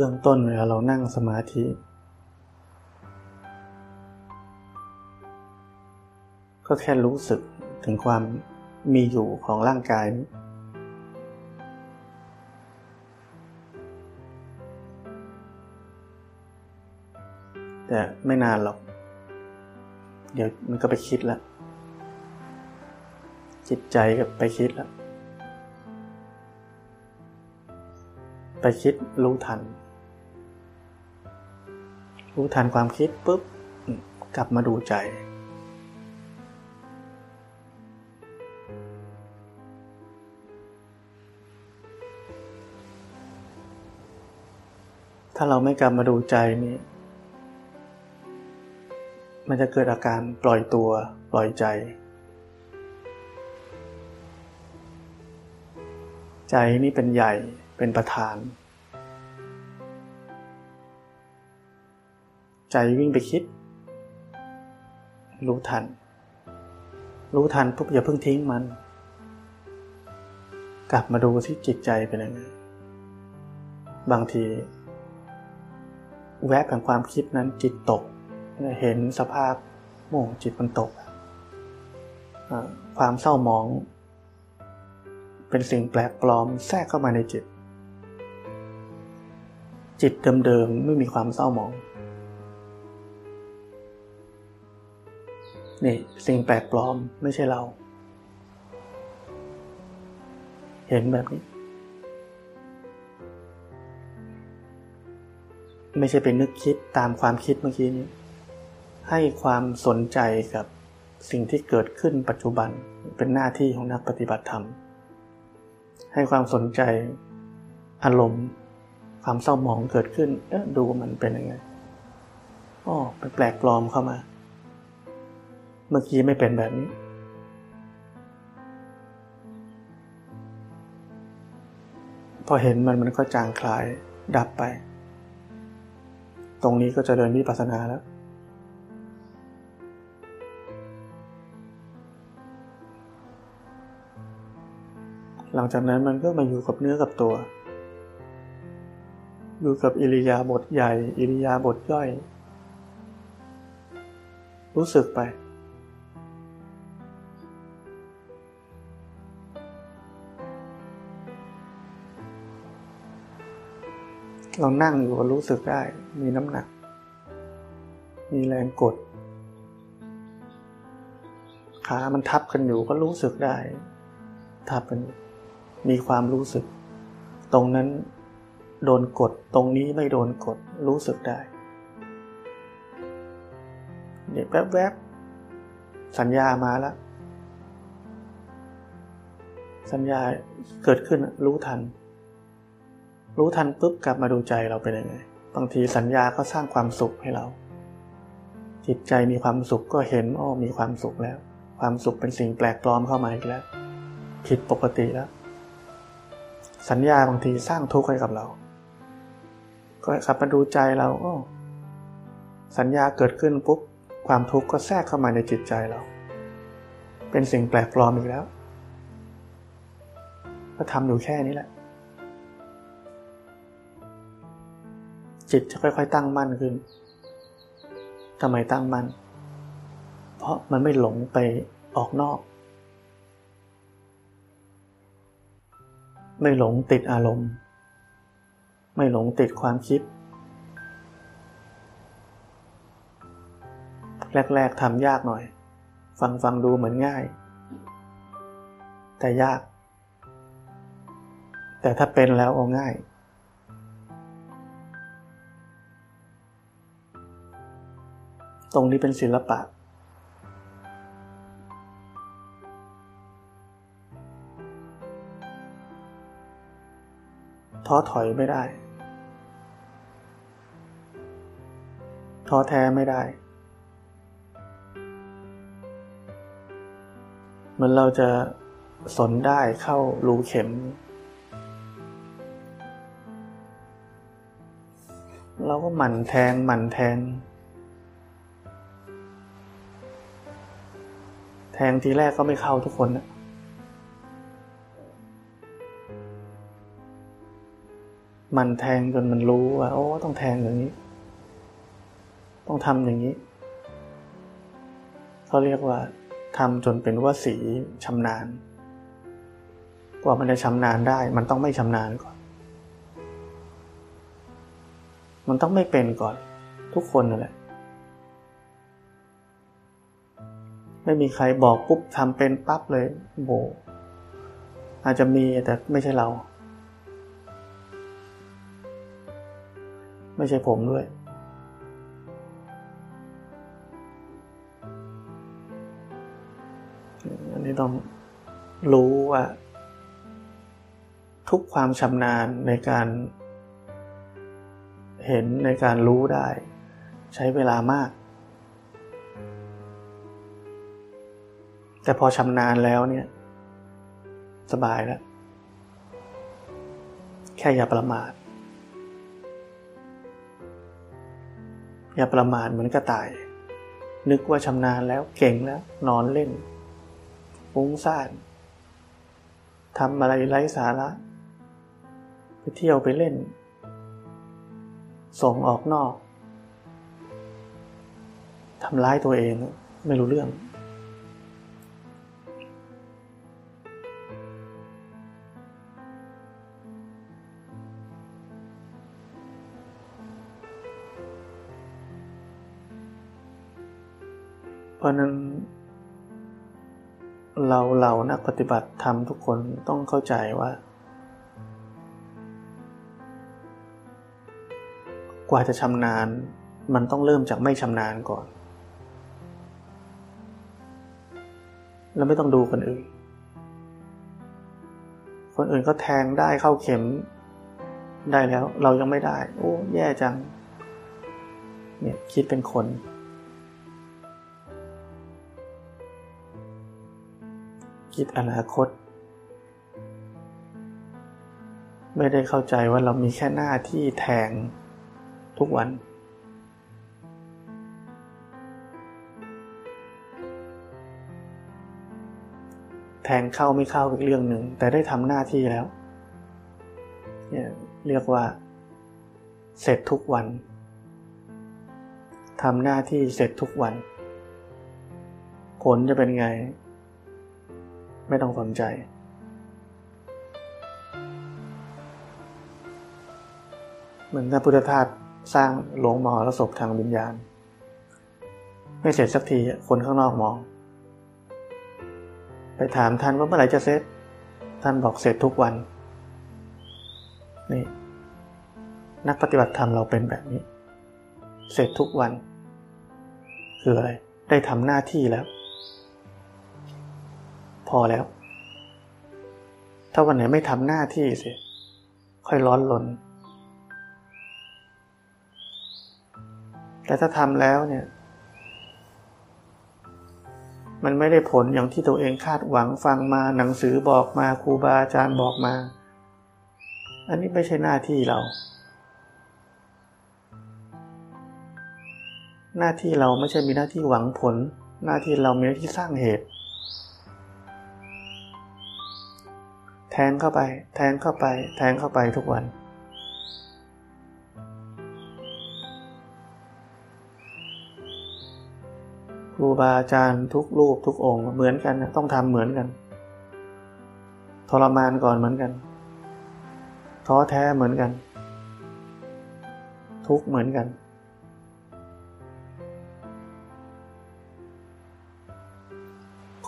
เบื้องต้นเวลาเรานั่งสมาธิ ก็แค่รู้สึกถึงความมีอยู่ของร่างกาย แต่ไม่นานหรอก เดี๋ยวมันก็ไปคิดแล้ว จิตใจก็ไปคิดแล้ว ไปคิดรู้ทัน รู้ทันความคิดปุ๊บกลับมาดูใจ ถ้าเราไม่กลับมาดูใจนี่มันจะเกิดอาการปล่อยตัวปล่อยใจ ใจนี่เป็นใหญ่เป็นประธาน ใจวิ่งไปคิด รู้ทัน รู้ทันปุ๊บอย่าเพิ่งทิ้งมัน กลับมาดูที่จิตใจเป็นยังไงบางที แวบแห่งความคิดนั้นจิตตก เห็นสภาพโมงจิตมันตก ความเศร้าหมอง เป็นสิ่งแปลกปลอมแทรกเข้ามาในจิต จิตเดิมๆไม่มีความเศร้าหมอง นี่สิ่งแปลกปลอมไม่ใช่เรา เห็นแบบนี้ ไม่ใช่เป็นนึกคิดตามความคิดเมื่อกี้นี้ ให้ความสนใจกับสิ่งที่เกิดขึ้นปัจจุบันเป็นหน้าที่ของนักปฏิบัติธรรม ให้ความสนใจอารมณ์ ความเศร้าหมองเกิดขึ้นดูมันเป็นยังไงอ๋อเป็นแปลกปลอมเข้ามา เมื่อกี้ไม่เป็นแบบนี้ พอเห็นมันมันก็จางคลายดับไป ตรงนี้ก็จะเดินวิปัสสนาแล้ว หลังจากนั้นมันก็มาอยู่กับเนื้อกับตัว อยู่กับอิริยาบถใหญ่ อิริยาบถย่อย รู้สึกไป เรานั่งอยู่ก็รู้สึกได้ มีน้ำหนัก มีแรงกด ขามันทับกันอยู่ก็รู้สึกได้ ทับกันอยู่มีความรู้สึก ตรงนั้นโดนกด ตรงนี้ไม่โดนกด รู้สึกได้ เดี๋ยวแวบๆ สัญญามาแล้ว สัญญาเกิดขึ้นรู้ทัน รู้ทันปุ๊บกลับมาดูใจเราเป็นยังไง บางทีสัญญาก็สร้างความสุขให้เรา จิตใจมีความสุขก็เห็นอ้อมีความสุขแล้ว ความสุขเป็นสิ่งแปลกปลอมเข้ามาอีกแล้ว ผิดปกติแล้ว สัญญาบางทีสร้างทุกข์ให้กับเรา ก็ขับมาดูใจเราอ้สัญญาเกิดขึ้นปุ๊บความทุกข์ก็แทรกเข้ามาในจิตใจเรา เป็นสิ่งแปลกปลอมอีกแล้ว ก็ทำอยู่แค่นี้แหละ จิตจะค่อย ๆ ตั้งมั่นขึ้นทำไมตั้งมั่น เพราะมันไม่หลงไปออกนอก ไม่หลงติดอารมณ์ ไม่หลงติดความคิด แรก ๆทำยากหน่อย ฟังฟังดูเหมือนง่าย แต่ยาก แต่ถ้าเป็นแล้วเอาง่าย ตรงนี้เป็นศิลปะ ท้อถอยไม่ได้ ท้อแท้ไม่ได้ เหมือนเราจะสนได้เข้ารูเข็ม เราก็หมั่นแทงหมั่นแทง แทงทีแรกก็ไม่เข้าทุกคนนะมันแทงจนมันรู้ว่าโอ้ต้องแทงอย่างนี้ ต้องทำอย่างนี้เขาเรียกว่าทำจนเป็นว่าสีชำนาญ กว่ามันจะชำนาญได้ มันต้องไม่ชำนาญก่อน มันต้องไม่เป็นก่อน ทุกคนนั่นแหละ ไม่มีใครบอกปุ๊บทำเป็นปั๊บเลยโบอาจจะมีแต่ไม่ใช่เรา ไม่ใช่ผมด้วย อันนี้ต้องรู้ว่า ทุกความชำนาญในการ เห็นในการรู้ได้ ใช้เวลามาก แต่พอชำนาญแล้วเนี่ย สบายแล้ว แค่อย่าประมาท อย่าประมาทเหมือนกระต่าย นึกว่าชำนาญแล้วเก่งแล้ว นอนเล่นฟุ้งซ่านทำอะไรไร้สาระ ไปเที่ยวไปเล่น ส่งออกนอกทำร้ายตัวเองไม่รู้เรื่อง ราะนั้น เราเรานักปฏิบัติธรรมทุกคนต้องเข้าใจว่า กว่าจะชำนาญมันต้องเริ่มจากไม่ชำนาญก่อน แล้วไม่ต้องดูคนอื่น คนอื่นก็แทงได้เข้าเข็มได้แล้ว เรายังไม่ได้ โอ้ แย่จัง เนี่ยคิดเป็นคน คิดอนาคต ไม่ได้เข้าใจว่าเรามีแค่หน้าที่แทงทุกวัน แทงเข้าไม่เข้าเป็นเรื่องหนึ่ง แต่ได้ทำหน้าที่แล้วเนี่ยเรียกว่า เสร็จทุกวันทำหน้าที่เสร็จทุกวัน ผลจะเป็นไง ไม่ต้องสนใจ เหมือนท่านพุทธทาสสร้างหลวงมหรสพทางวิญญาณ ไม่เสร็จสักทีคนข้างนอกมอง ไปถามท่านว่าเมื่อไหร่จะเสร็จ ท่านบอกเสร็จทุกวัน นี่ นักปฏิบัติธรรมเราเป็นแบบนี้ เสร็จทุกวัน คืออะไร ได้ทำหน้าที่แล้ว พอแล้ว ถ้าวันไหนไม่ทำหน้าที่สิ ค่อยร้อนลน แต่ถ้าทำแล้วเนี่ย มันไม่ได้ผลอย่างที่ตัวเองคาดหวังฟังมาหนังสือบอกมาครูบาอาจารย์บอกมา อันนี้ไม่ใช่หน้าที่เรา หน้าที่เราไม่ใช่มีหน้าที่หวังผล หน้าที่เรามีหน้าที่สร้างเหตุ ทงเข้าไป แทงเข้าไป แทงเข้าไปทุกวัน ครูบาอาจารย์ทุกรูปทุกองค์เหมือนกันต้องทำเหมือนกัน ทรมานก่อนเหมือนกัน ท้อแท้เหมือนกัน ทุกเหมือนกัน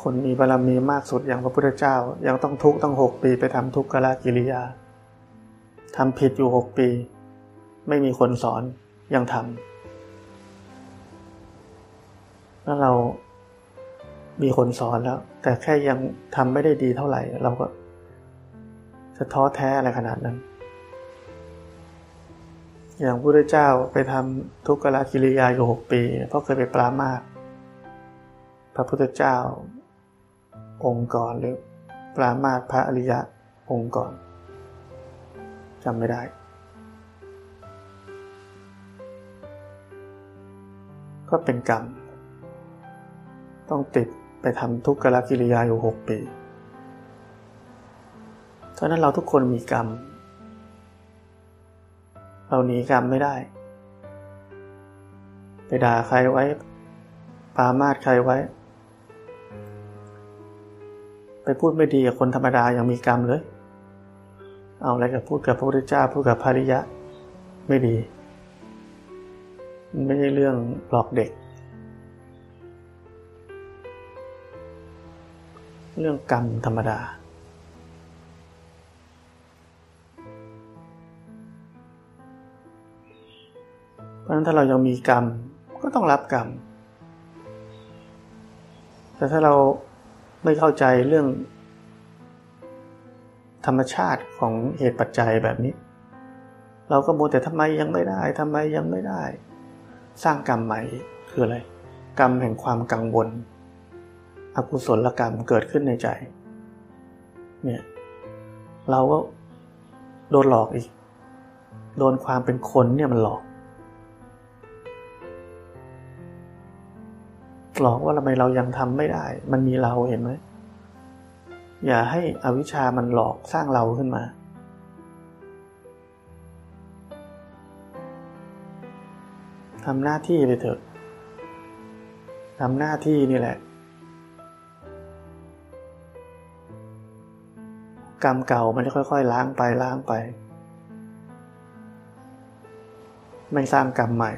คนมีบารมีมากสุดอย่างพระพุทธเจ้า ยังต้องทุกข์ตั้งหกปีไปทำทุกขละกิริยาทำผิดอยู่หกปี ไม่มีคนสอนยังทำแล้วเรามีคนสอนแล้ว แต่แค่ยังทำไม่ได้ดีเท่าไหร่ เราก็ จะท้อแท้อะไรขนาดนั้น อย่างพระพุทธเจ้าไปทำทุกขละกิริยาอยู่หกปี เพราะเคยไปปรามาสพระพุทธเจ้า องค์ก่อนหรือปรามาสพระอริยะองค์ก่อนจำไม่ได้ ก็เป็นกรรม ต้องติดไปทำทุกขลกิริยาอยู่หกปีเพราะนั้นเราทุกคนมีกรรม เราหนีกรรมไม่ได้ ไปด่าใครไว้ ปามาดใครไว้ ไปพูดไม่ดีกับคนธรรมดายังมีกรรมเลย เอาอะไรกับพูดกับพระพุทธเจ้าพูดกับภริยะ ไม่ดี มันไม่ใช่เรื่องหลอกเด็ก เรื่องกรรมธรรมดา เพราะฉะนั้นถ้าเรายังมีกรรมก็ต้องรับกรรม แต่ถ้าเรา ไม่เข้าใจเรื่อง ธรรมชาติของเหตุปัจจัยแบบนี้ เราก็มัวแต่ทำไมยังไม่ได้ทำไมยังไม่ได้ สร้างกรรมใหม่คืออะไร กรรมแห่งความกังวล อกุศลกรรมเกิดขึ้นในใจ เนี่ย เราก็โดนหลอกอีก โดนความเป็นคนเนี่ยมันหลอก หลอกว่าทำไมเรายังทำไม่ได้ มันมีเราเห็นไหมอย่าให้อวิชามันหลอกสร้างเราขึ้นมา ทำหน้าที่ไปเถอะ ทำหน้าที่นี่แหละ กรรมเก่ามันจะค่อยๆ ล้างไปล้างไป ไม่สร้างกรรมใหม่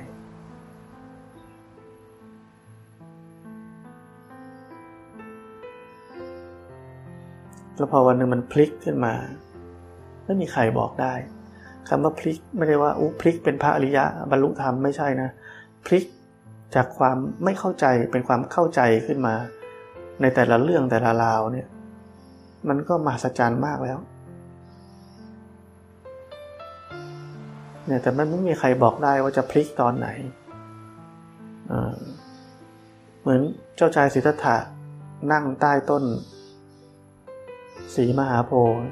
แล้วพอวันหนึ่งมันพลิกขึ้นมา ไม่มีใครบอกได้คำว่าพลิกไม่ได้ว่าอู้พลิกเป็นพระอริยะบรรลุธรรมไม่ใช่นะ พลิกจากความไม่เข้าใจเป็นความเข้าใจขึ้นมา ในแต่ละเรื่องแต่ละราวเนี่ย มันก็มหัศจรรย์มากแล้วเนี่ยแต่มันไม่มีใครบอกได้ว่าจะพลิกตอนไหน เหมือนเจ้าชายสิทธัตถะนั่งใต้ต้น สีมหาโพธิ์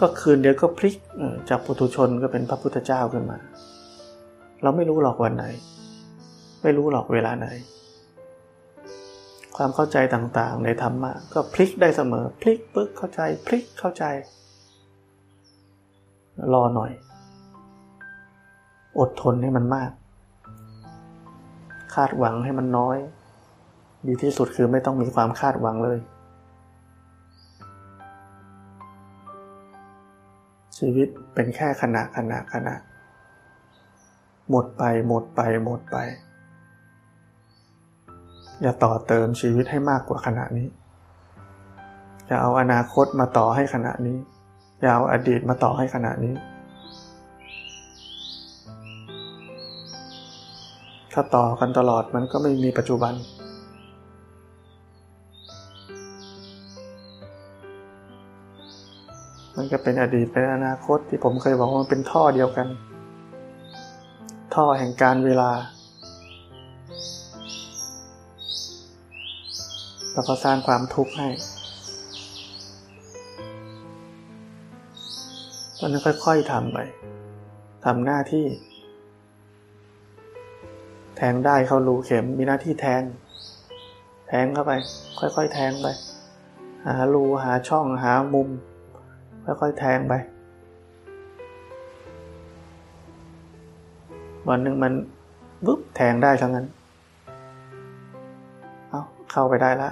ก็คืนเดียวก็พลิกจากปุถุชนก็เป็นพระพุทธเจ้าขึ้นมา เราไม่รู้หรอกวันไหน ไม่รู้หรอกเวลาไหน ความเข้าใจต่างๆ ในธรรมะก็พลิกได้เสมอ พลิกปึ๊กเข้าใจ พลิกเข้าใจ รอหน่อย อดทนให้มันมาก คาดหวังให้มันน้อย ดีที่สุดคือไม่ต้องมีความคาดหวังเลย ชีวิตเป็นแค่ขณะขณะขณะ หมดไปหมดไปหมดไป อย่าต่อเติมชีวิตให้มากกว่าขณะนี้ อย่าเอาอนาคตมาต่อให้ขณะนี้ อย่าเอาอดีตมาต่อให้ขณะนี้ถ้าต่อกันตลอดมันก็ไม่มีปัจจุบัน มันก็เป็นอดีตเป็นอนาคตที่ผมเคยบอกว่ามันเป็นท่อเดียวกัน ท่อแห่งการเวลาแล้วก็สร้างความทุกข์ให้ตอนนั้นค่อยๆทำไปทำหน้าที่ แทงได้เข้ารูเข็มมีหน้าที่แทง แทงเข้าไป ค่อยๆ แทงไป หารูหาช่องหามุม ค่อยๆแทงไป วันหนึ่งมันปุ๊บแทงได้ทั้งนั้น เอาเข้าไปได้ละ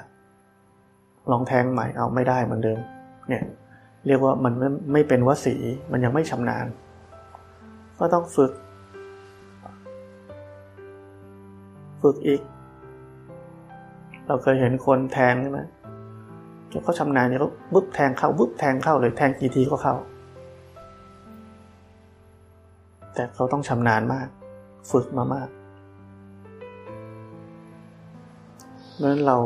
ลองแทงใหม่เอาไม่ได้เหมือนเดิม เนี่ย เรียกว่ามันไม่ไม่เป็นวสีมันยังไม่ชำนาญ ก็ต้องฝึก ฝึกอีก เราเคยเห็นคนแทงใช่ไหม เขาชำนาญเนี่ยเขาบึ๊บแทงเข้าบึ๊บแทงเข้าเลยแทงกี่ทีก็เข้า แต่เขาต้องชำนาญมาก ฝึกมามากเพราะฉะนั้นเรา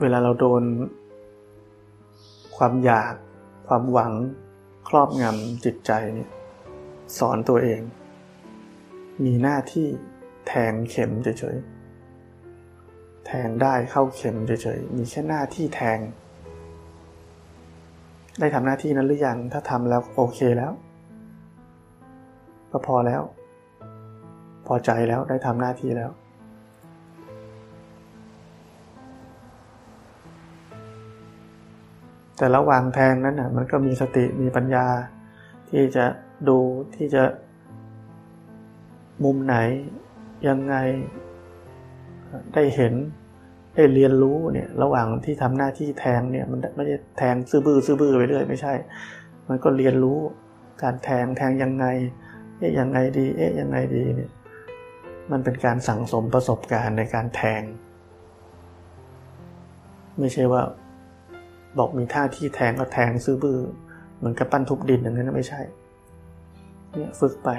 เวลาเราโดน ความอยาก ความหวัง ครอบงำจิตใจเนี่ยสอนตัวเอง มีหน้าที่แทงเข็มเฉยๆ แทงได้เข้าเข็มเฉยๆ มีแค่หน้าที่แทง ได้ทำหน้าที่นั้นหรือยัง ถ้าทำแล้วโอเคแล้ว ก็พอแล้ว พอใจแล้วได้ทำหน้าที่แล้ว แต่ระหว่างแทงนั้นนะมันก็มีสติมีปัญญา ที่จะดูที่จะมุมไหนยังไง ได้เห็นได้เรียนรู้เนี่ยระหว่างที่ทำหน้าที่แทงเนี่ยมันไม่ใช่แทงซื่อบื้อซื่อบื้อไปเรื่อยไม่ใช่ มันก็เรียนรู้การแทงแทงยังไง เอ๊ะยังไงดี เอ๊ะยังไงดีเนี่ยมันเป็นการสั่งสมประสบการณ์ในการแทง ไม่ใช่ว่า บอกมีท่าที่แทงก็แทงซื่อบื้อเหมือนกับปั้นทุบดินอย่างนั้นไม่ใช่ เนี่ยฝึกไป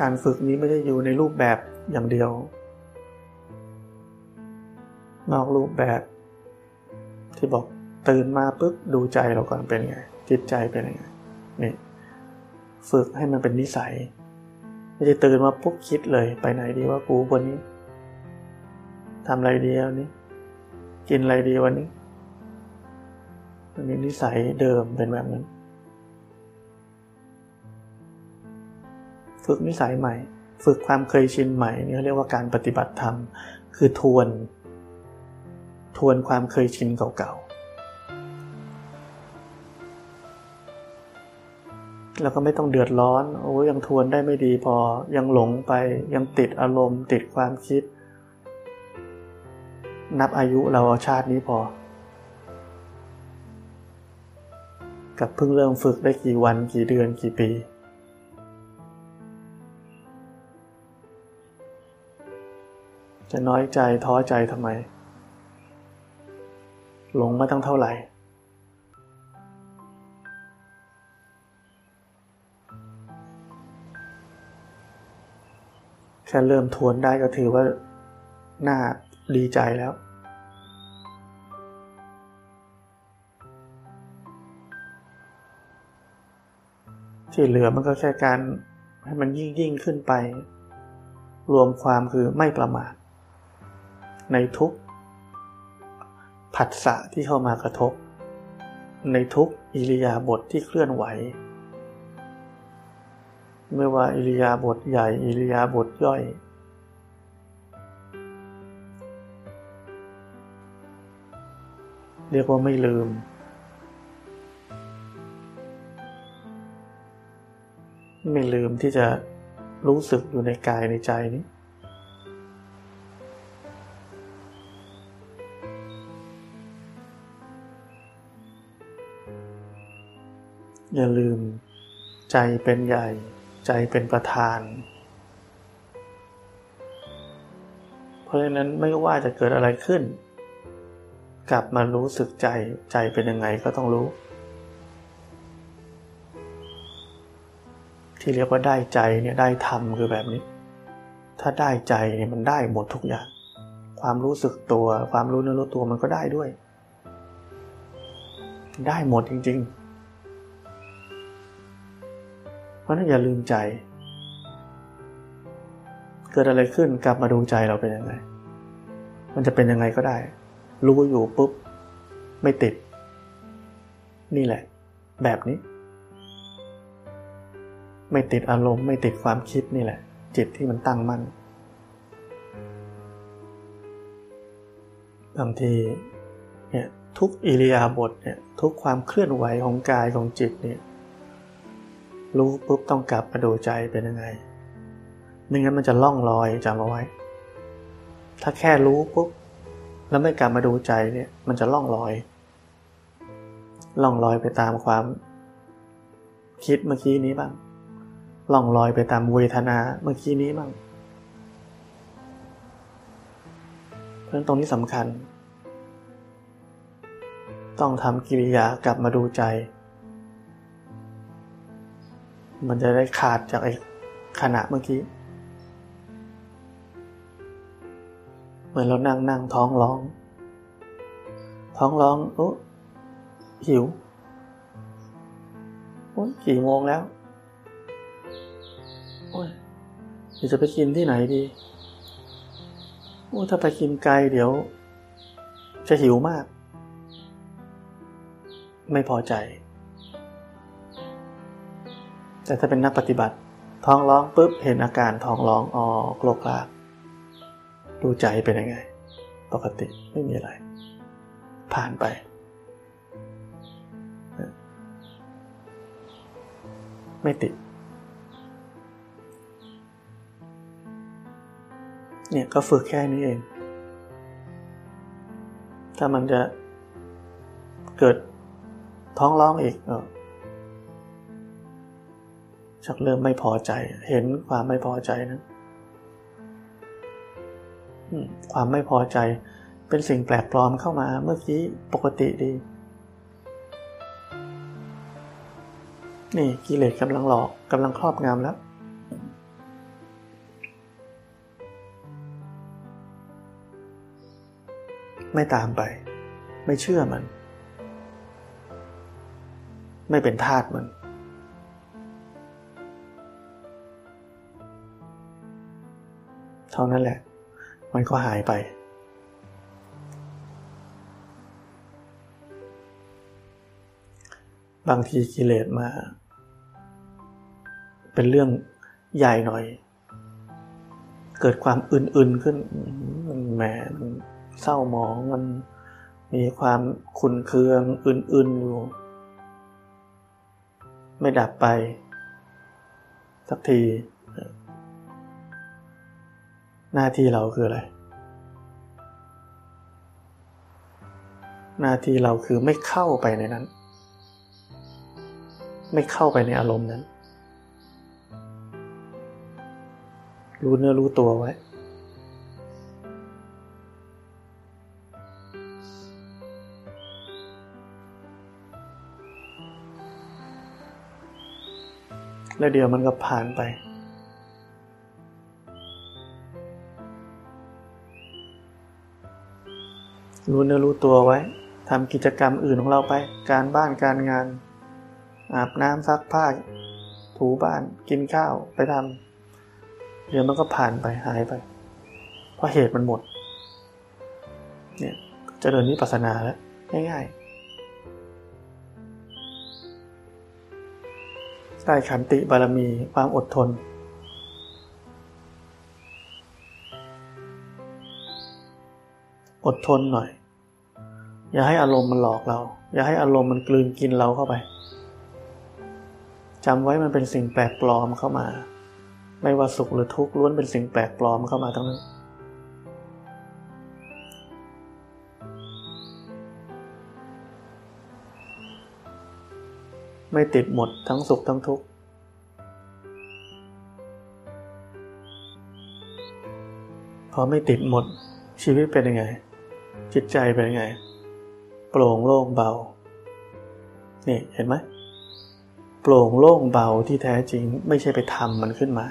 การฝึกนี้ไม่ได้อยู่ในรูปแบบอย่างเดียว นอกรูปแบบ ที่บอกตื่นมาปุ๊บดูใจเราก่อนเป็นไง จิตใจเป็นไงนี่ฝึกให้มันเป็นนิสัย ไม่ใช่ตื่นมาปุ๊บคิดเลยไปไหนดีว่ากูวันนี้ทำอะไรดีวันนี้ กินอะไรดีวันนี้อันนี้นิสัยเดิมเป็นแบบนั้น ฝึกนิสัยใหม่ ฝึกความเคยชินใหม่นี่เรียกว่าการปฏิบัติธรรม คือทวน ทวนความเคยชินเก่าๆ แล้วก็ไม่ต้องเดือดร้อน โอ้ยังทวนได้ไม่ดีพอ ยังหลงไป ยังติดอารมณ์ ติดความคิด นับอายุเราอาชาตินี้พอกับเพิ่งเริ่มฝึกได้กี่วันกี่เดือนกี่ปี จะน้อยใจท้อใจทำไม หลงมาตั้งเท่าไหร่ แค่เริ่มทวนได้ก็ถือว่าน่าดีใจแล้ว ที่เหลือมันก็แค่การให้มันยิ่งยิ่งขึ้นไป รวมความคือไม่ประมาท ในทุกผัสสะที่เข้ามากระทบ ในทุกอิริยาบถทที่เคลื่อนไหว ไม่ว่าอิริยาบถใหญ่อิริยาบถย่อย เรียกว่าไม่ลืม ไม่ลืมที่จะรู้สึกอยู่ในกายในใจนี้ อย่าลืม ใจเป็นใหญ่ ใจเป็นประธาน เพราะฉะนั้นไม่ว่าจะเกิดอะไรขึ้น กลับมารู้สึกใจใจเป็นยังไงก็ต้องรู้ ที่เรียกว่าได้ใจเนี่ยได้ธรรมคือแบบนี้ ถ้าได้ใจเนี่ยมันได้หมดทุกอย่าง ความรู้สึกตัว ความรู้เนื้อรู้ตัวมันก็ได้ด้วย ได้หมดจริง ๆ ราะนั้นอย่าลืมใจ เกิดอะไรขึ้นกลับมาดูใจเราเป็นยังไง มันจะเป็นยังไงก็ได้ รู้อยู่ปุ๊บ ไม่ติด นี่แหละ แบบนี้ ไม่ติดอารมณ์ไม่ติดความคิดนี่แหละ จิตที่มันตั้งมั่นบางทีเนี่ยทุกอิริยาบถเนี่ยทุกความเคลื่อนไหวของกายของจิตเนี่ย รู้ปุ๊บต้องกลับมาดูใจเป็นยังไงไม่งั้นมันจะล่องลอยจำเอาไว้ ถ้าแค่รู้ปุ๊บแล้วไม่กลับมาดูใจเนี่ย มันจะล่องลอย ล่องลอยไปตามความ คิดเมื่อกี้นี้บ้าง ล่องลอยไปตามเวทนาเมื่อกี้นี้บ้าง เพราะงั้นตรงนี้สำคัญ ต้องทำกิริยากลับมาดูใจ มันจะได้ขาดจากไอ้ขณะเมื่อกี้ เหมือนเรานั่งนั่งท้องร้อง ท้องร้องโอ้หิวโอ้ยกี่โมงแล้วโอ้ยเดี๋ยวจะไปกินที่ไหนดีโอ้ถ้าไปกินไกลเดี๋ยว จะหิวมาก ไม่พอใจ แต่ถ้าเป็นนักปฏิบัติ ท้องร้องปุ๊บเห็นอาการท้องร้องออโกโลกลากดูใจเป็นยังไง ปกติไม่มีอะไร ผ่านไป ไม่ติดเนี่ยก็ฝึกแค่นี้เอง ถ้ามันจะเกิดท้องร้องอีก ชักเริ่มไม่พอใจ เห็นความไม่พอใจนะความไม่พอใจเป็นสิ่งแปลกปลอมเข้ามาเมื่อกี้ปกติดี นี่กิเลสกำลังหลอกกำลังครอบงำแล้ว ไม่ตามไป ไม่เชื่อมัน ไม่เป็นทาสมัน ท่านั้นแหละ มันก็หายไป บางทีกิเลสมา เป็นเรื่องใหญ่หน่อย เกิดความอื่นๆขึ้น มันแหมมันเศร้าหมองมันมีความขุนเคืองอื่นๆอยู่ ไม่ดับไป สักที หน้าที่เราคืออะไร หน้าที่เราคือไม่เข้าไปในนั้น ไม่เข้าไปในอารมณ์นั้น รู้เนื้อรู้ตัวไว้ แล้วเดี๋ยวมันก็ผ่านไป รู้เนื้อรู้ตัวไว้ทำกิจกรรมอื่นของเราไป การบ้านการงาน อาบน้ำซักผ้า ถูบ้านกินข้าวไปทำเดี๋ยวมันก็ผ่านไปหายไป เพราะเหตุมันหมด เนี่ยจะเดินนิพพานาแล้ว ง่ายๆได้ขันติบารมีความอดทนอดทนหน่อย อย่าให้อารมณ์มันหลอกเรา อย่าให้อารมณ์มันกลืนกินเราเข้าไปจำไว้มันเป็นสิ่งแปลกปลอมเข้ามา ไม่ว่าสุขหรือทุกข์ล้วนเป็นสิ่งแปลกปลอมเข้ามาทั้งนั้น ไม่ติดหมดทั้งสุขทั้งทุกข์พอไม่ติดหมดชีวิตเป็นยังไง จิตใจเป็นยังไง โปร่งโล่งเบา นี่เห็นไหมโปร่งโล่งเบาที่แท้จริงไม่ใช่ไปทำมันขึ้นมา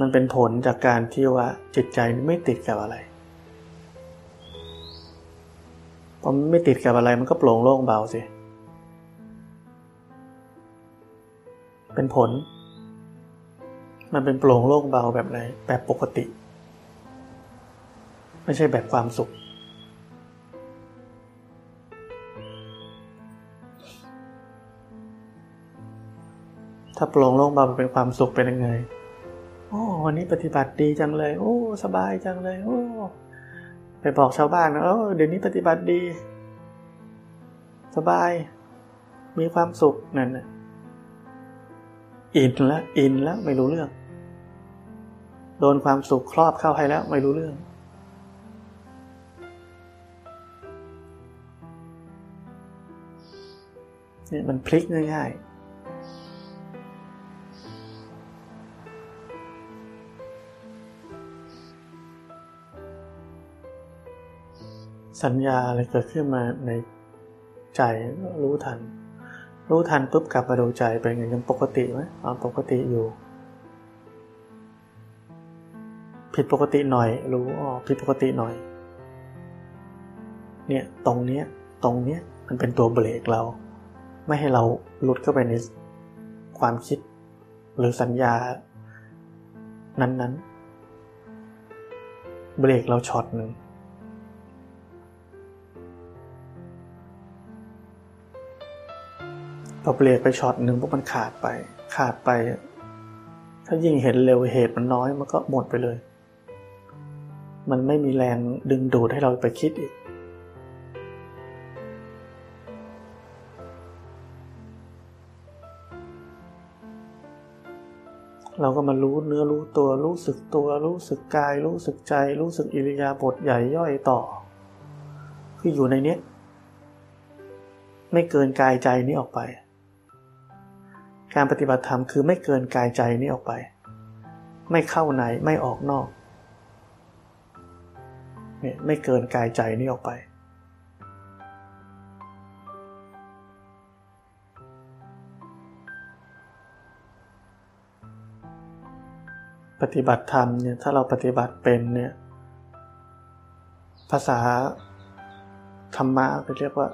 มันเป็นผลจากการที่ว่าจิตใจไม่ติดกับอะไรพอไม่ติดกับอะไรมันก็โปร่งโล่งเบาสิ เป็นผล มันเป็นโปร่งโล่งเบาแบบไหนแบบปกติ ไม่ใช่แบบความสุข ถ้าปลงโล่งเบาเป็นความสุขเป็นยังไง โอ้วันนี้ปฏิบัติดีจังเลย โอ้ สบายจังเลย โอ้ ไปบอกชาวบ้านนะเออเดี๋ยวนี้ปฏิบัติดี สบาย มีความสุขนั่นนะอินแล้วอินแล้วไม่รู้เรื่อง โดนความสุขครอบเข้าให้แล้วไม่รู้เรื่อง นี่ยมันพลิกง่ายๆ สัญญาอะไรเกิดขึ้นมาในใจรู้ทัน รู้ทันปุ๊บกลับมาดูใจเป็นไงยังปกติไหมอ๋อปกติอยู่ ผิดปกติหน่อยรู้อ๋อผิดปกติหน่อย เนี่ยตรงเนี้ยตรงเนี้ยมันเป็นตัวเบรกเรา ไม่ให้เราหลุดเข้าไปในความคิด หรือสัญญา นั้นๆ เบรกเราช็อตหนึ่งพอเบรกไปช็อตหนึ่งพวกมันขาดไป ขาดไป ถ้ายิ่งเห็นเร็วเหตุมันน้อยมันก็หมดไปเลย มันไม่มีแรงดึงดูดให้เราไปคิดอีก เราก็มารู้เนื้อรู้ตัวรู้สึกตัว รู้สึกกาย รู้สึกใจ รู้สึกอิริยาบถใหญ่ย่อยต่อ คืออยู่ในนี้ไม่เกินกายใจนี้ออกไป การปฏิบัติธรรมคือไม่เกินกายใจนี้ออกไป ไม่เข้าในไม่ออกนอกเนี่ยไม่เกินกายใจนี้ออกไป ปฏิบัติธรรมเนี่ยถ้าเราปฏิบัติเป็นเนี่ยภาษาธรรมะก็เรียกว่า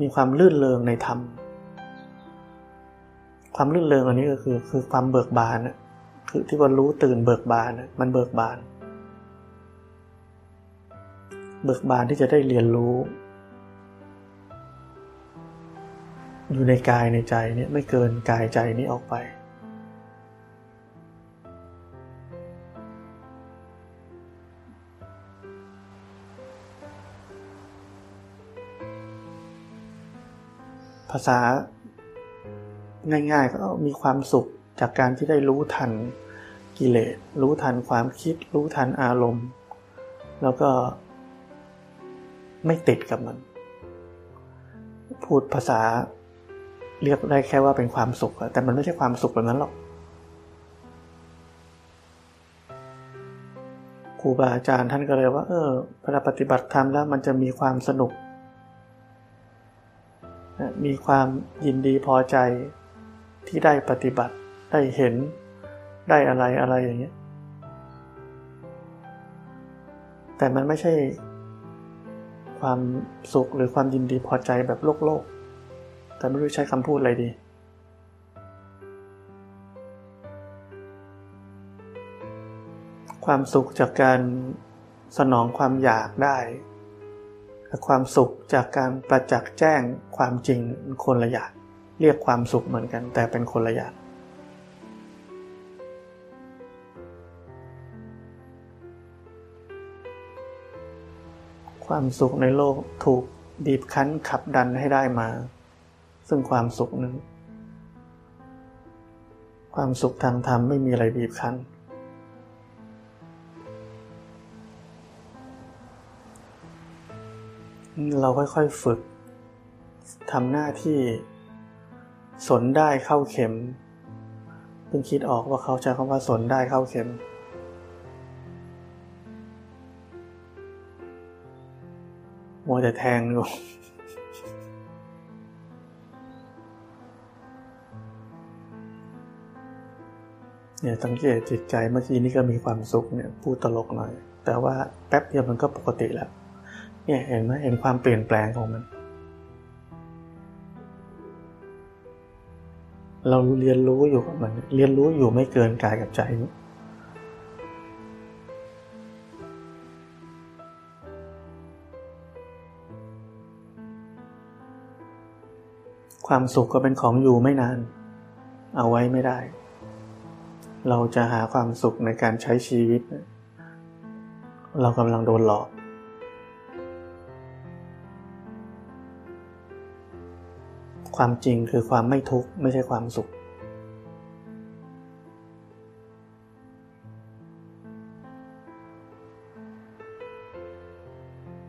มีความลื่นเลงในธรรม ความลื่นเลงอันนี้ก็คือคือความเบิกบานคือที่ว่ารู้ตื่นเบิกบานมันเบิกบาน เบิกบานที่จะได้เรียนรู้ อยู่ในกายในใจเนี่ยไม่เกินกายใจนี้ออกไป ภาษา ง่าย ๆ ก็มีความสุขจากการที่ได้รู้ทันกิเลส รู้ทันความคิด รู้ทันอารมณ์ แล้วก็ไม่ติดกับมัน พูดภาษาเรียกได้แค่ว่าเป็นความสุข แต่มันไม่ใช่ความสุขแบบนั้นหรอกครูบาอาจารย์ท่านก็เลยว่า เออเวลาปฏิบัติธรรมแล้วมันจะมีความสนุก มีความยินดีพอใจที่ได้ปฏิบัติได้เห็นได้อะไรอะไรอย่างเงี้ย แต่มันไม่ใช่ความสุขหรือความยินดีพอใจแบบโลกโลก แต่ไม่รู้ใช้คำพูดอะไรดี ความสุขจากการสนองความอยากได้ ความสุขจากการประจักษ์แจ้งความจริงคนละอย่างเรียกความสุขเหมือนกัน แต่เป็นคนละอย่างความสุขในโลกถูกบีบคั้นขับดันให้ได้มา ซึ่งความสุขนั้น ความสุขทางธรรมไม่มีอะไรบีบคั้น เราค่อยๆฝึกทำหน้าที่สนได้เข้าเข็มเพิ่งคิดออกว่าเขาใช้คำว่าสนได้เข้าเข็ม มัวแต่แทงอยู่เนี่ยสังเกตจิตใจเมื่อกี้นี้ก็มีความสุขเนี่ยพูดตลกหน่อย แต่ว่าแป๊บเดียวมันก็ปกติแล้ว เนี่ยเห็นไหมเห็นความเปลี่ยนแปลงของมัน เราเรียนรู้อยู่กับมัน เรียนรู้อยู่ไม่เกินกายกับใจความสุขก็เป็นของอยู่ไม่นาน เอาไว้ไม่ได้ เราจะหาความสุขในการใช้ชีวิต เรากำลังโดนหลอก ความจริงคือความไม่ทุกข์ไม่ใช่ความสุข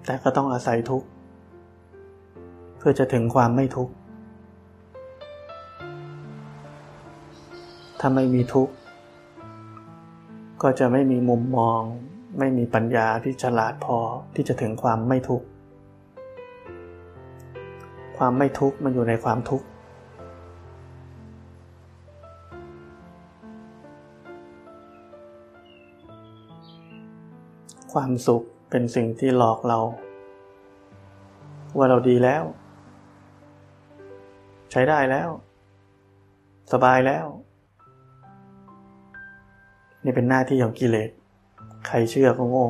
แต่ก็ต้องอาศัยทุกข์ เพื่อจะถึงความไม่ทุกข์ ถ้าไม่มีทุกข์ ก็จะไม่มีมุมมอง ไม่มีปัญญาที่ฉลาดพอที่จะถึงความไม่ทุกข์ ความไม่ทุกข์มันอยู่ในความทุกข์ความสุขเป็นสิ่งที่หลอกเรา ว่าเราดีแล้ว ใช้ได้แล้ว สบายแล้ว นี่เป็นหน้าที่ของกิเลส ใครเชื่อก็โง่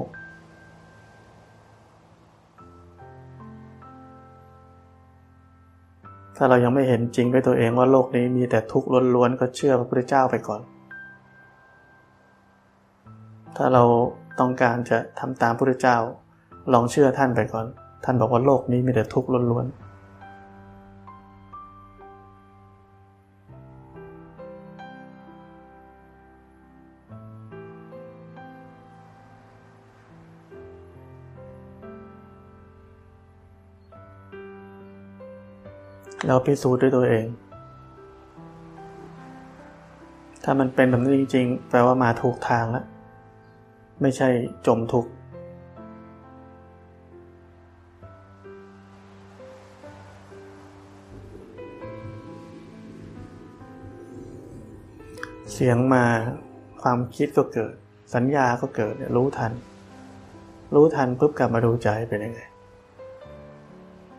ถ้าเรายังไม่เห็นจริงด้วยตัวเองว่าโลกนี้มีแต่ทุกข์ล้วนๆก็เชื่อพระพุทธเจ้าไปก่อน ถ้าเราต้องการจะทำตามพระพุทธเจ้า ลองเชื่อท่านไปก่อน ท่านบอกว่าโลกนี้มีแต่ทุกข์ล้วนๆ เราพิสูจน์ด้วยตัวเอง ถ้ามันเป็นแบบนี้จริง ๆ แปลว่ามาถูกทางแล้ว ไม่ใช่จมทุกข์เสียงมาความคิดก็เกิด สัญญาก็เกิดรู้ทัน รู้ทันปุ๊บกลับมาดูใจเป็นยังไง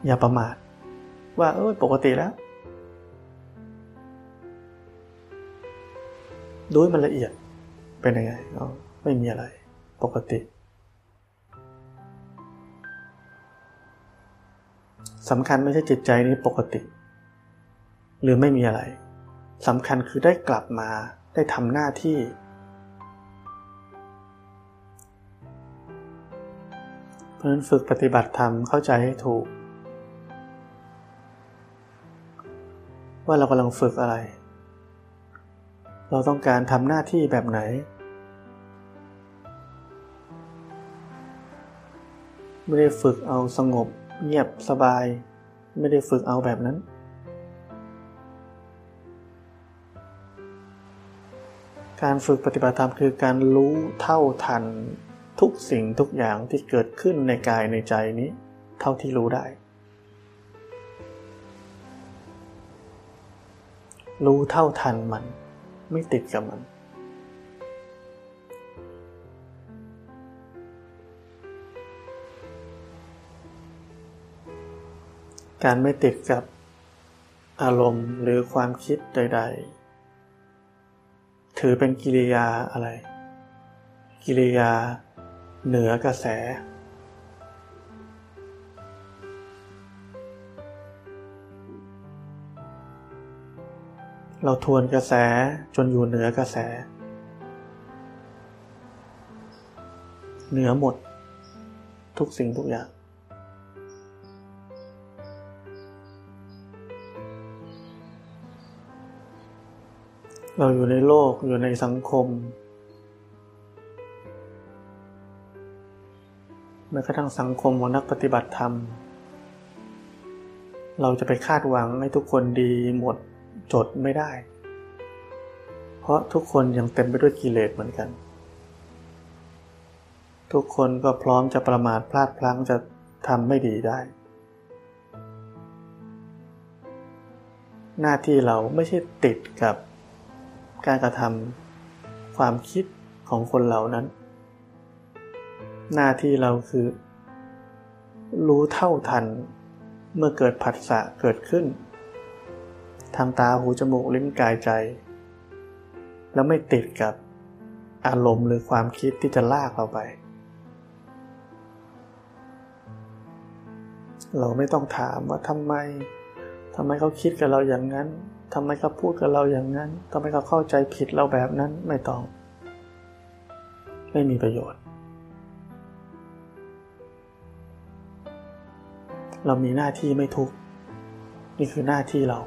อย่าประมาท ว่าเออปกติแล้ว ดูมันละเอียดเป็นยังไงอ๋อไม่มีอะไร ปกติสำคัญไม่ใช่จิตใจนี้ปกติ หรือไม่มีอะไรสำคัญคือได้กลับมาได้ทำหน้าที่ เพราะนั้นฝึกปฏิบัติธรรมเข้าใจให้ถูก ว่าเรากำลังฝึกอะไร เราต้องการทำหน้าที่แบบไหน ไม่ได้ฝึกเอาสงบ เงียบสบาย ไม่ได้ฝึกเอาแบบนั้น การฝึกปฏิบัติธรรมคือการรู้เท่าทันทุกสิ่งทุกอย่างที่เกิดขึ้นในกายในใจนี้ เท่าที่รู้ได้ รู้เท่าทันมัน ไม่ติดกับมัน การไม่ติดกับอารมณ์หรือความคิดใด ๆ ถือเป็นกิริยาอะไร กิริยาเหนือกระแส เราทวนกระแสจนอยู่เหนือกระแส เหนือหมด ทุกสิ่งทุกอย่าง เราอยู่ในโลกอยู่ในสังคมแม้กระทั่งสังคมของนักปฏิบัติธรรม เราจะไปคาดหวังให้ทุกคนดีหมด จดไม่ได้ เพราะทุกคนยังเต็มไปด้วยกิเลสเหมือนกัน ทุกคนก็พร้อมจะประมาทพลาดพลั้งจะทำไม่ดีได้ หน้าที่เราไม่ใช่ติดกับการกระทำความคิดของคนเหล่านั้น หน้าที่เราคือ รู้เท่าทันเมื่อเกิดผัสสะเกิดขึ้น ทางตาหูจมูกลิ้นกายใจ แล้วไม่ติดกับอารมณ์หรือความคิดที่จะลากเราไป เราไม่ต้องถามว่าทำไมทำไมเขาคิดกับเราอย่างนั้นทำไมเขาพูดกับเราอย่างนั้นทำไมเขาเข้าใจผิดเราแบบนั้นไม่ต้อง ไม่มีประโยชน์ เรามีหน้าที่ไม่ทุกนี่คือหน้าที่เรา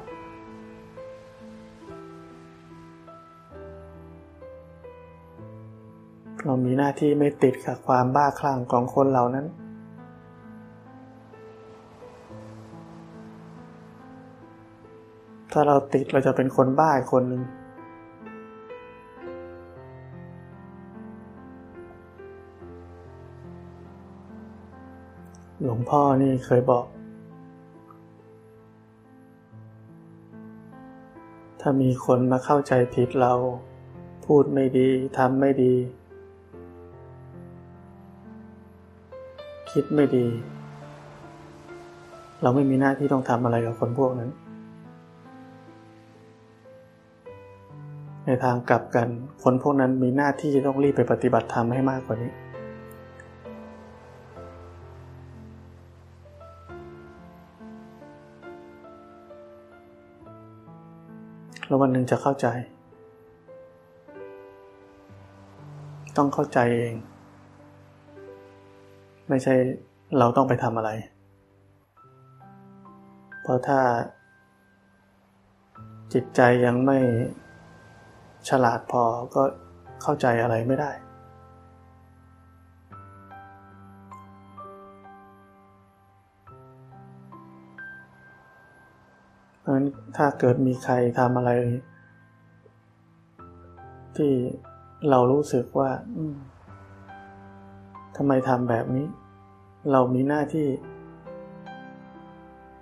เรามีหน้าที่ไม่ติดกับความบ้าคลั่งของคนเหล่านั้น ถ้าเราติดเราจะเป็นคนบ้าคนหนึ่งหลวงพ่อนี่เคยบอก ถ้ามีคนมาเข้าใจผิดเรา พูดไม่ดีทำไม่ดี คิดไม่ดี เราไม่มีหน้าที่ต้องทำอะไรกับคนพวกนั้น ในทางกลับกัน คนพวกนั้นมีหน้าที่จะต้องรีบไปปฏิบัติธรรมให้มากกว่านี้ แล้ววันหนึ่งจะเข้าใจ ต้องเข้าใจเอง ไม่ใช่เราต้องไปทำอะไร เพราะถ้า จิตใจยังไม่ฉลาดพอก็เข้าใจอะไรไม่ได้ เพราะฉะนั้นถ้าเกิดมีใครทำอะไร ที่เรารู้สึกว่า ทำไมทำแบบนี้ เรามีหน้าที่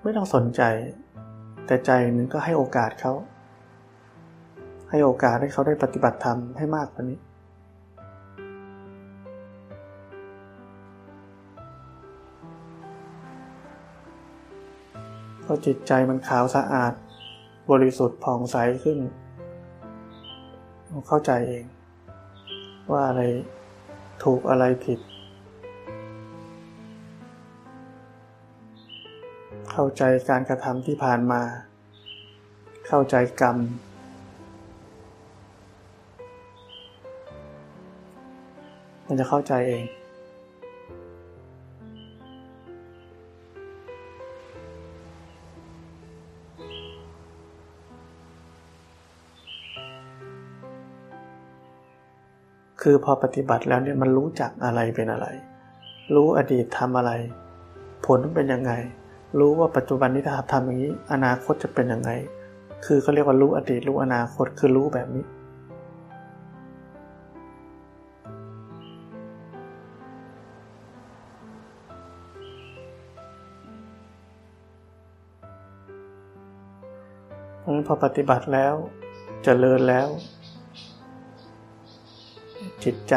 ไม่ต้องสนใจ แต่ใจหนึ่งก็ให้โอกาสเขา ให้โอกาสให้เขาได้ปฏิบัติธรรมให้มากกว่านี้ พอจิตใจมันขาวสะอาด บริสุทธิ์ผ่องใสขึ้น เข้าใจเอง ว่าอะไรถูกอะไรผิด เข้าใจการกระทำที่ผ่านมา เข้าใจกรรม มันจะเข้าใจเองคือพอปฏิบัติแล้วเนี่ยมันรู้จักอะไรเป็นอะไร รู้อดีตทำอะไร ผลเป็นยังไง รู้ว่าปัจจุบันนี้ถ้าทำอย่างนี้ อนาคตจะเป็นยังไง คือเขาเรียกว่ารู้อดีตรู้อนาคตคือรู้แบบนี้พราะฉะนั้นพอปฏิบัติแล้วจเจริญแล้ว จิตใจ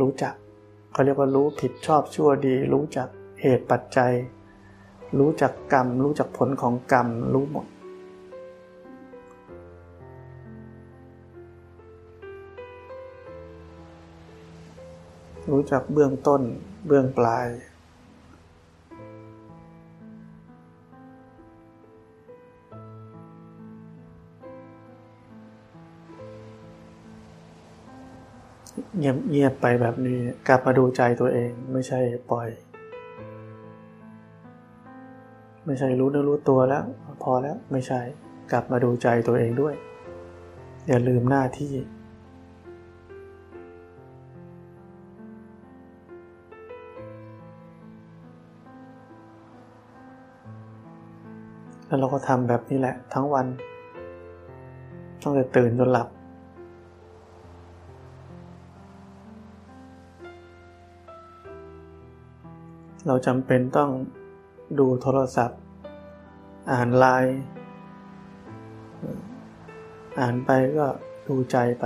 รู้จักเขาเรียกว่ารู้ผิดชอบชั่วดี รู้จักเหตุปัจจัย รู้จักกรรม รู้จักผลของกรรม รู้หมด รู้จักเบื้องต้น เบื้องปลาย เงียบเงียบไปแบบนี้ กลับมาดูใจตัวเองไม่ใช่ปล่อย ไม่ใช่รู้เนื้อรู้ตัวแล้ว พอแล้วไม่ใช่กลับมาดูใจตัวเองด้วย อย่าลืมหน้าที่ แล้วเราก็ทำแบบนี้แหละทั้งวันตั้งแต่ตื่นจนหลับเราจำเป็นต้อง ดูโทรศัพท์ อ่านไลน์อ่านไปก็ดูใจไป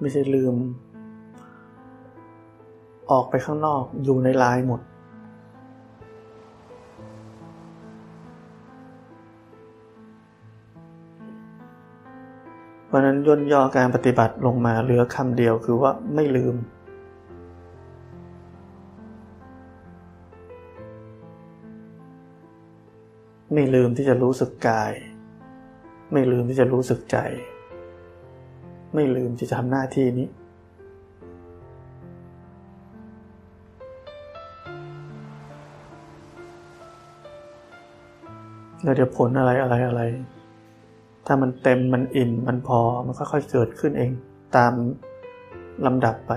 ไม่ใช่ลืม ออกไปข้างนอกอยู่ในไลน์หมด เพราะนั้นย่นย่อการปฏิบัติลงมาเหลือคำเดียวคือว่าไม่ลืม ไม่ลืมที่จะรู้สึกกาย ไม่ลืมที่จะรู้สึกใจ ไม่ลืมที่จะทำหน้าที่นี้ แล้วเดี๋ยวผลอะไรอะไรอะไร ถ้ามันเต็มมันอิ่มมันพอมันก็ค่อยเกิดขึ้นเองตามลำดับไป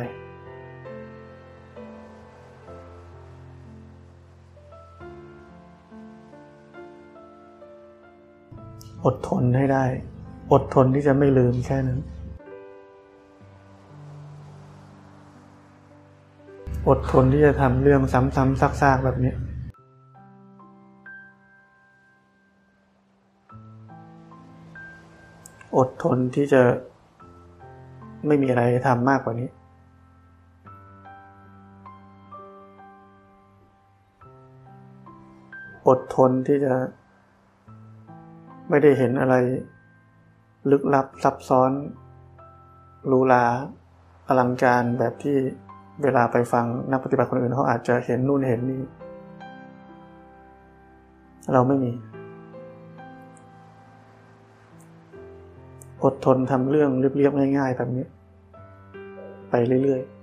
อดทนให้ได้ อดทนที่จะไม่ลืมแค่นั้น อดทนที่จะทำเรื่องซ้ำๆซากๆแบบนี้อดทนที่จะไม่มีอะไรทำมากกว่านี้ อดทนที่จะ ไม่ได้เห็นอะไร ลึกลับซับซ้อนรูลาอลังการแบบที่เวลาไปฟังนักปฏิบัติคนอื่นเขาอาจจะเห็นนู่นเห็นนี่ เราไม่มี อดทนทำเรื่องเรียบๆง่ายๆแบบนี้ ไปเรื่อยๆ